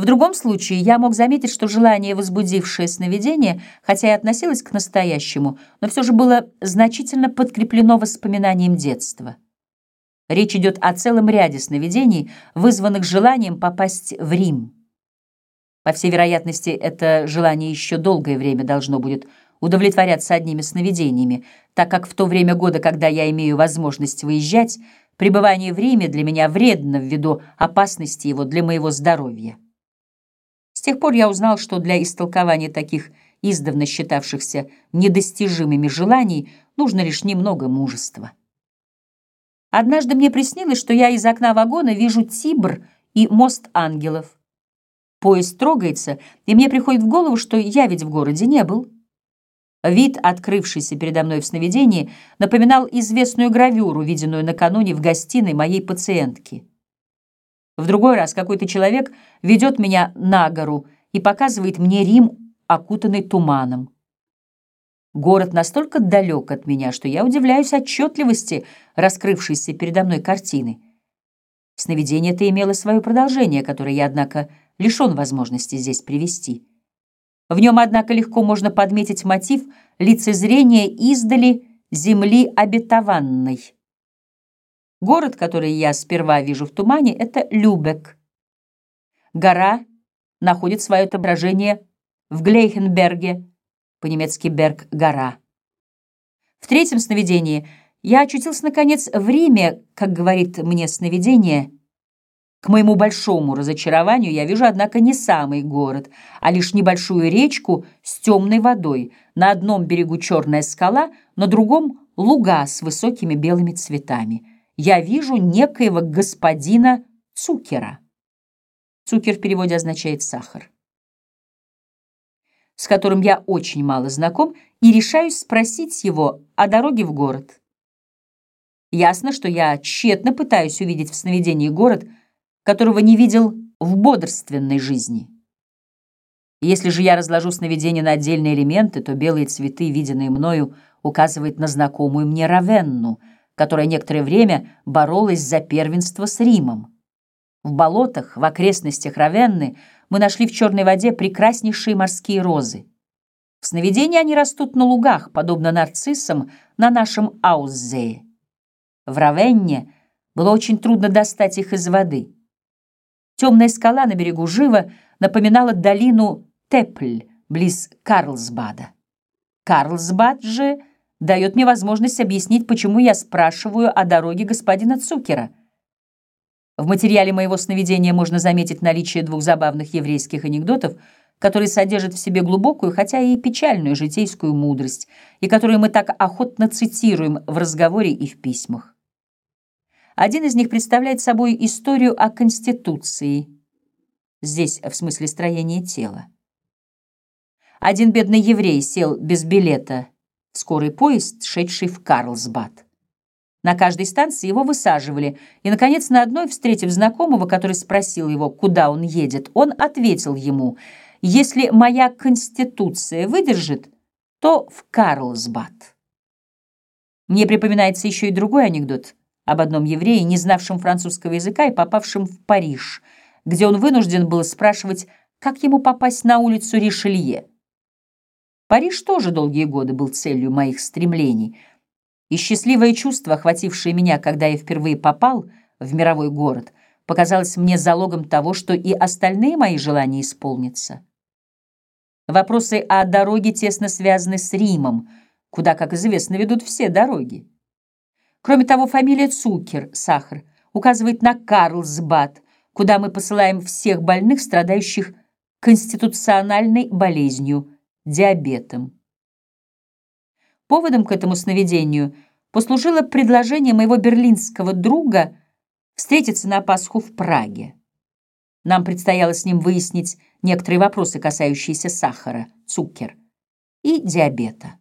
В другом случае я мог заметить, что желание, возбудившее сновидение, хотя и относилось к настоящему, но все же было значительно подкреплено воспоминанием детства. Речь идет о целом ряде сновидений, вызванных желанием попасть в Рим. По всей вероятности, это желание еще долгое время должно будет удовлетворяться одними сновидениями, так как в то время года, когда я имею возможность выезжать, пребывание в Риме для меня вредно ввиду опасности его для моего здоровья. С тех пор я узнал, что для истолкования таких издавна считавшихся недостижимыми желаний нужно лишь немного мужества. Однажды мне приснилось, что я из окна вагона вижу Тибр и мост ангелов. Поезд трогается, и мне приходит в голову, что я ведь в городе не был. Вид, открывшийся передо мной в сновидении, напоминал известную гравюру, виденную накануне в гостиной моей пациентки. В другой раз какой-то человек ведет меня на гору и показывает мне Рим, окутанный туманом. Город настолько далек от меня, что я удивляюсь отчетливости раскрывшейся передо мной картины. Сновидение это имело свое продолжение, которое я, однако, лишен возможности здесь привести. В нем, однако, легко можно подметить мотив лицезрения издали земли обетованной. Город, который я сперва вижу в тумане, это Любек. Гора находит свое отображение в Глейхенберге, по-немецки Берг — гора. В третьем сновидении я очутился, наконец, в Риме, как говорит мне сновидение. К моему большому разочарованию я вижу, однако, не самый город, а лишь небольшую речку с темной водой. На одном берегу черная скала, на другом — луга с высокими белыми цветами я вижу некоего господина Цукера. Цукер в переводе означает «сахар», с которым я очень мало знаком и решаюсь спросить его о дороге в город. Ясно, что я тщетно пытаюсь увидеть в сновидении город, которого не видел в бодрственной жизни. Если же я разложу сновидение на отдельные элементы, то белые цветы, виденные мною, указывают на знакомую мне Равенну — которая некоторое время боролась за первенство с Римом. В болотах, в окрестностях Равенны мы нашли в черной воде прекраснейшие морские розы. В сновидении они растут на лугах, подобно нарциссам на нашем Ауззее. В Равенне было очень трудно достать их из воды. Темная скала на берегу Жива напоминала долину Тепль, близ Карлсбада. Карлсбад же — дает мне возможность объяснить, почему я спрашиваю о дороге господина Цукера. В материале моего сновидения можно заметить наличие двух забавных еврейских анекдотов, которые содержат в себе глубокую, хотя и печальную житейскую мудрость, и которые мы так охотно цитируем в разговоре и в письмах. Один из них представляет собой историю о Конституции, здесь в смысле строения тела. Один бедный еврей сел без билета скорый поезд, шедший в Карлсбад. На каждой станции его высаживали, и, наконец, на одной, встретив знакомого, который спросил его, куда он едет, он ответил ему, «Если моя конституция выдержит, то в Карлсбад». Мне припоминается еще и другой анекдот об одном еврее, не знавшем французского языка и попавшем в Париж, где он вынужден был спрашивать, как ему попасть на улицу Ришелье. Париж тоже долгие годы был целью моих стремлений, и счастливое чувство, охватившее меня, когда я впервые попал в мировой город, показалось мне залогом того, что и остальные мои желания исполнятся. Вопросы о дороге тесно связаны с Римом, куда, как известно, ведут все дороги. Кроме того, фамилия Цукер, сахар, указывает на Карлсбад, куда мы посылаем всех больных, страдающих конституциональной болезнью – диабетом. Поводом к этому сновидению послужило предложение моего берлинского друга встретиться на Пасху в Праге. Нам предстояло с ним выяснить некоторые вопросы, касающиеся сахара, цукер и диабета.